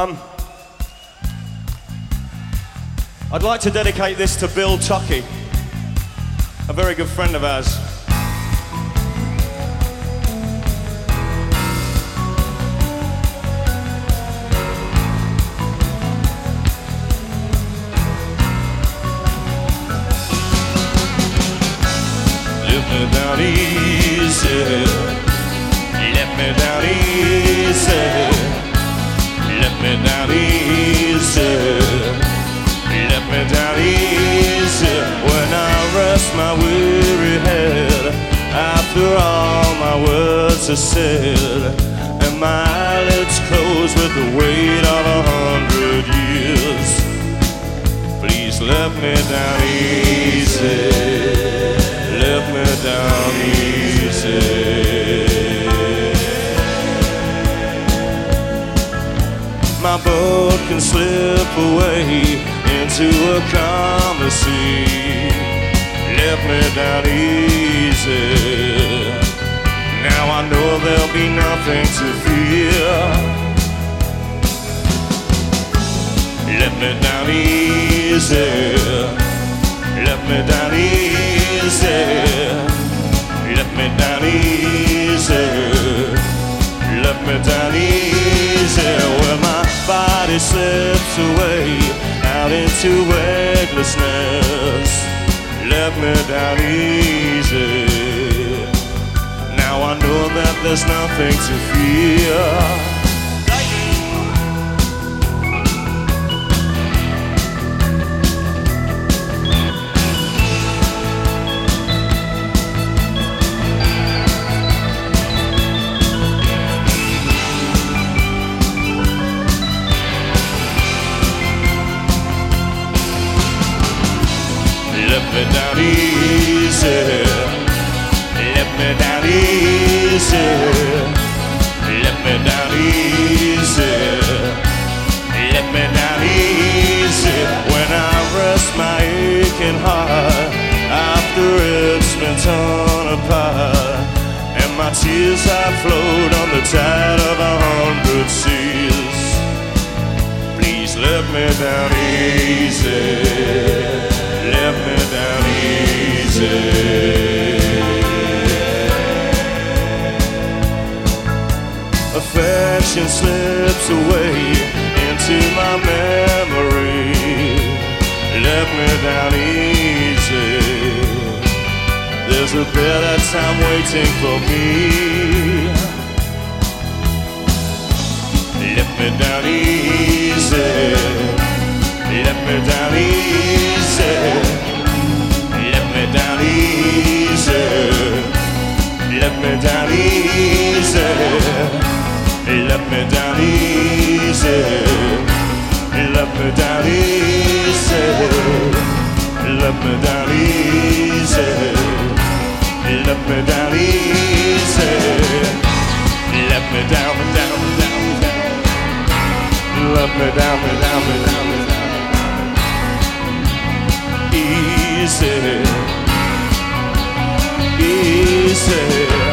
Um, I'd like to dedicate this to Bill Tucky, a very good friend of ours. Let me down easy. Let me down easy. Are said, and my eyelids close with the weight of a hundred years. Please let me down easy. Let me down easy. My boat can slip away into a calmer sea. Let me down easy. Nothing to fear. Let me down easy. Let me down easy. Let me down easy. Let me down easy. Where my body slips away out into weightlessness. Let me down easy. There's nothing to fear. Let me down easy. Let me down easy. Let me down easy. Let me down easy. When I rest my aching heart after it's been torn apart, and my tears have flowed on the tide of a hundred seas. Please let me down easy. Affection slips away into my memory. Let me down easy. There's a better time waiting for me. Let me down easy. Me down easy. Let me down easy. Let me down, down, down, down. Let me down, me down, me down, me down. Easy, easy.